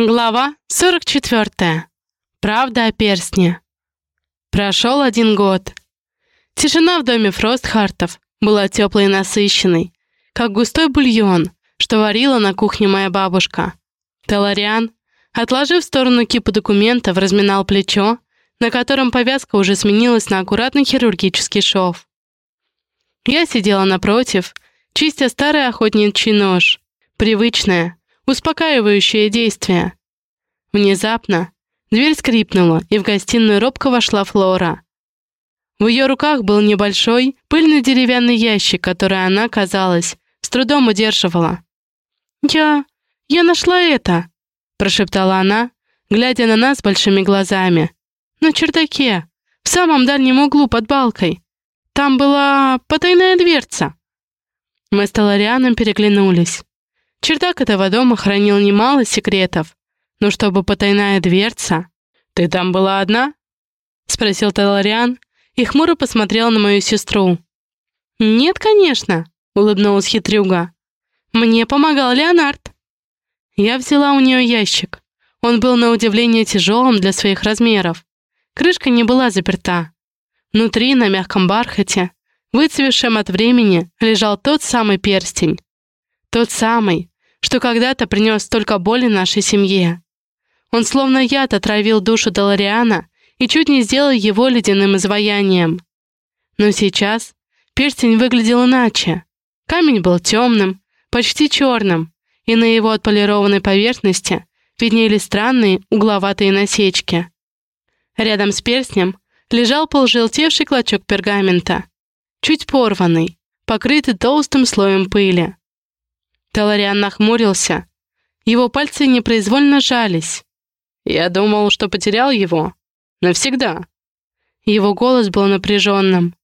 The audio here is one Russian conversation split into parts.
Глава 44. Правда о перстне. Прошел один год. Тишина в доме Фростхартов была теплой и насыщенной, как густой бульон, что варила на кухне моя бабушка. Талариан, отложив в сторону кипу документов, разминал плечо, на котором повязка уже сменилась на аккуратный хирургический шов. Я сидела напротив, чистя старый охотничий нож, привычная, Успокаивающее действие. Внезапно дверь скрипнула, и в гостиную робко вошла Флора. В ее руках был небольшой, пыльный деревянный ящик, который она, казалось, с трудом удерживала. «Я... я нашла это!» — прошептала она, глядя на нас большими глазами. «На чердаке, в самом дальнем углу под балкой. Там была потайная дверца». Мы с Таларианом переглянулись. Чердак этого дома хранил немало секретов, но чтобы потайная дверца... «Ты там была одна?» — спросил Талариан и хмуро посмотрел на мою сестру. «Нет, конечно», — улыбнулась хитрюга. «Мне помогал Леонард». Я взяла у нее ящик. Он был на удивление тяжелым для своих размеров. Крышка не была заперта. Внутри, на мягком бархате, выцвевшем от времени, лежал тот самый перстень. Тот самый, что когда-то принес столько боли нашей семье. Он словно яд отравил душу Долориана и чуть не сделал его ледяным изваянием. Но сейчас перстень выглядел иначе. Камень был темным, почти черным, и на его отполированной поверхности виднелись странные угловатые насечки. Рядом с перстнем лежал полжелтевший клочок пергамента, чуть порванный, покрытый толстым слоем пыли. Талариан нахмурился. Его пальцы непроизвольно жались. «Я думал, что потерял его. Навсегда». Его голос был напряженным.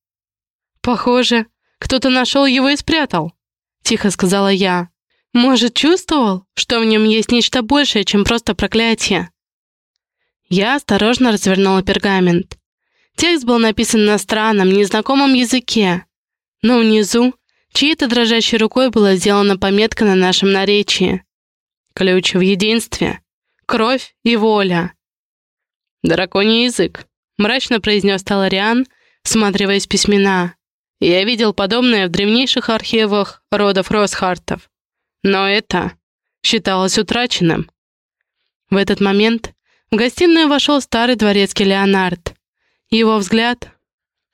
«Похоже, кто-то нашел его и спрятал», — тихо сказала я. «Может, чувствовал, что в нем есть нечто большее, чем просто проклятие?» Я осторожно развернула пергамент. Текст был написан на странном, незнакомом языке, но внизу Чьей-то дрожащей рукой была сделана пометка на нашем наречии. Ключ в единстве. Кровь и воля. «Драконий язык», — мрачно произнес Талариан, всматриваясь письмена. «Я видел подобное в древнейших архивах родов Росхартов. Но это считалось утраченным». В этот момент в гостиную вошел старый дворецкий Леонард. Его взгляд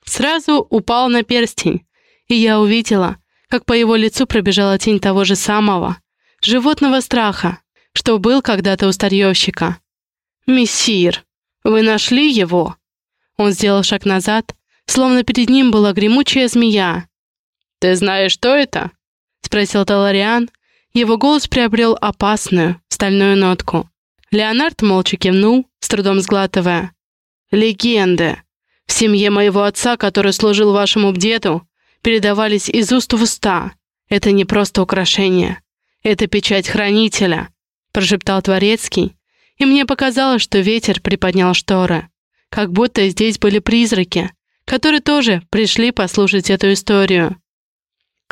сразу упал на перстень, и я увидела, как по его лицу пробежала тень того же самого, животного страха, что был когда-то у старьевщика. «Мессир, вы нашли его?» Он сделал шаг назад, словно перед ним была гремучая змея. «Ты знаешь, что это?» — спросил Талариан. Его голос приобрел опасную, стальную нотку. Леонард молча кивнул, с трудом сглатывая. «Легенды. В семье моего отца, который служил вашему деду, передавались из уст в уста. Это не просто украшение. Это печать хранителя», — прошептал Творецкий, и мне показалось, что ветер приподнял шторы. Как будто здесь были призраки, которые тоже пришли послушать эту историю.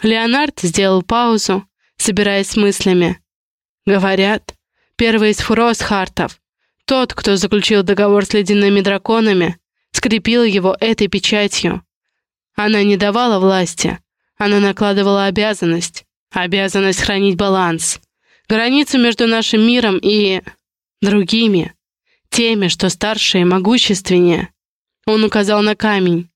Леонард сделал паузу, собираясь с мыслями. Говорят, первый из Фуросхартов, тот, кто заключил договор с ледяными драконами, скрепил его этой печатью. Она не давала власти, она накладывала обязанность, обязанность хранить баланс, границу между нашим миром и... другими, теми, что старше и могущественнее. Он указал на камень.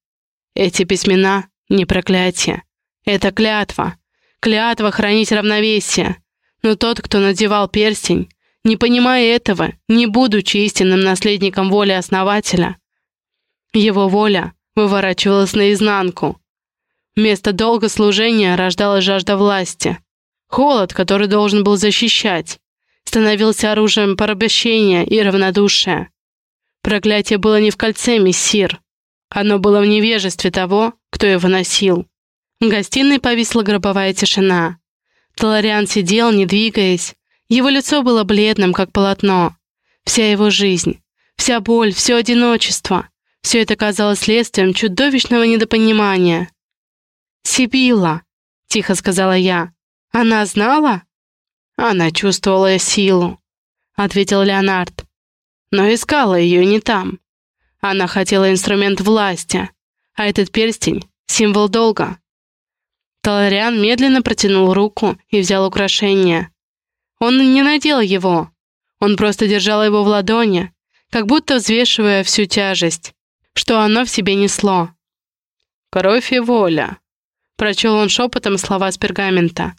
Эти письмена — не проклятие. Это клятва. Клятва хранить равновесие. Но тот, кто надевал перстень, не понимая этого, не будучи истинным наследником воли основателя, его воля выворачивалась наизнанку. Вместо долга служения рождалась жажда власти. Холод, который должен был защищать, становился оружием порабощения и равнодушия. Проклятие было не в кольце, мессир. Оно было в невежестве того, кто его носил. В гостиной повисла гробовая тишина. Талариан сидел, не двигаясь. Его лицо было бледным, как полотно. Вся его жизнь, вся боль, все одиночество, все это казалось следствием чудовищного недопонимания. «Сибила», — тихо сказала я. «Она знала?» Она чувствовала силу. — ответил Леонард. «Но искала ее не там. Она хотела инструмент власти, а этот перстень — символ долга». Талариан медленно протянул руку и взял украшение. Он не надел его. Он просто держал его в ладони, как будто взвешивая всю тяжесть, что оно в себе несло. «Кровь и воля», — прочел он шепотом слова с пергамента.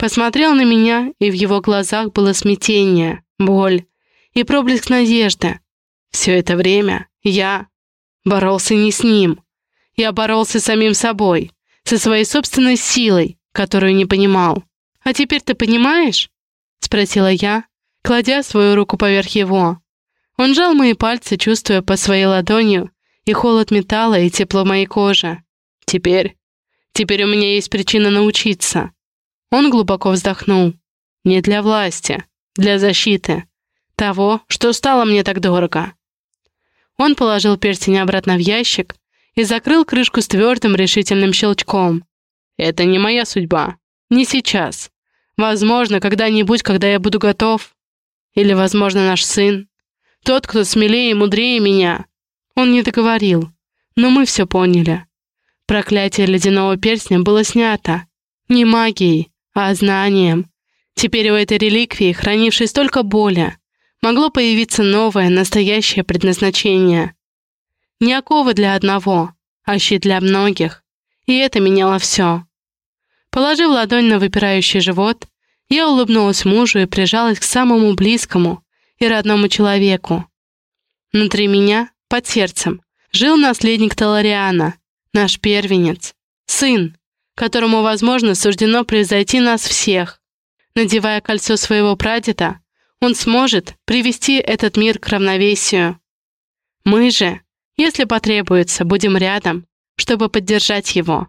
Посмотрел на меня, и в его глазах было смятение, боль и проблеск надежды. Все это время я боролся не с ним. Я боролся с самим собой, со своей собственной силой, которую не понимал. «А теперь ты понимаешь?» — спросила я, кладя свою руку поверх его. Он жал мои пальцы, чувствуя по своей ладонью и холод металла, и тепло моей кожи. «Теперь? Теперь у меня есть причина научиться. Он глубоко вздохнул. «Не для власти, для защиты. Того, что стало мне так дорого». Он положил перстень обратно в ящик и закрыл крышку с твердым решительным щелчком. «Это не моя судьба. Не сейчас. Возможно, когда-нибудь, когда я буду готов. Или, возможно, наш сын. Тот, кто смелее и мудрее меня». Он не договорил, но мы все поняли. Проклятие ледяного перстня было снято. Не магией, а знанием. Теперь у этой реликвии, хранившей столько боли, могло появиться новое, настоящее предназначение. Не оковы для одного, а щит для многих. И это меняло все. Положив ладонь на выпирающий живот, я улыбнулась мужу и прижалась к самому близкому и родному человеку. Внутри меня, под сердцем, жил наследник Талариана, наш первенец, сын, которому, возможно, суждено превзойти нас всех. Надевая кольцо своего прадеда, он сможет привести этот мир к равновесию. Мы же, если потребуется, будем рядом, чтобы поддержать его.